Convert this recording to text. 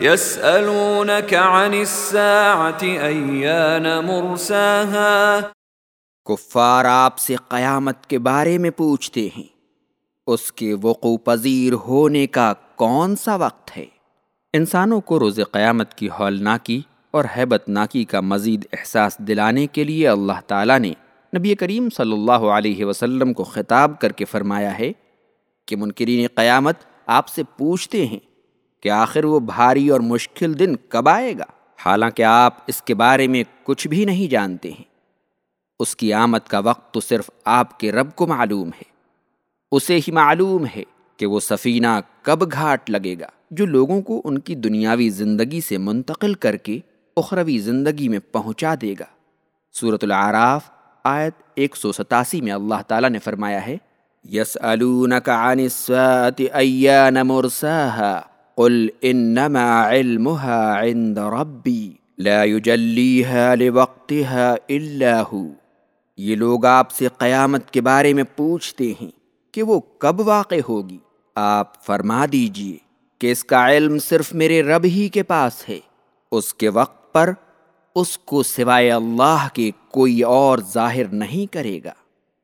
يسألونك عن الساعة أيان مرساها؟ کفار آپ سے قیامت کے بارے میں پوچھتے ہیں، اس کے وقوع پذیر ہونے کا کون سا وقت ہے؟ انسانوں کو روز قیامت کی ہولناکی اور حیبت ناکی کا مزید احساس دلانے کے لیے اللہ تعالیٰ نے نبی کریم صلی اللہ علیہ وسلم کو خطاب کر کے فرمایا ہے کہ منکرین قیامت آپ سے پوچھتے ہیں کہ آخر وہ بھاری اور مشکل دن کب آئے گا؟ حالانکہ آپ اس کے بارے میں کچھ بھی نہیں جانتے ہیں۔ اس کی آمد کا وقت تو صرف آپ کے رب کو معلوم ہے۔ اسے ہی معلوم ہے کہ وہ سفینہ کب گھاٹ لگے گا۔ جو لوگوں کو ان کی دنیاوی زندگی سے منتقل کر کے اخروی زندگی میں پہنچا دے گا۔ صورت العراف آیت ایک سو ستاسی میں اللہ تعالیٰ نے فرمایا ہے یس قل انما علمها عند ربی لا يجلیها لوقتها الا هو۔ یہ لوگ آپ سے قیامت کے بارے میں پوچھتے ہیں کہ وہ کب واقع ہوگی۔ آپ فرما دیجیے کہ اس کا علم صرف میرے رب ہی کے پاس ہے۔ اس کے وقت پر اس کو سوائے اللہ کے کوئی اور ظاہر نہیں کرے گا۔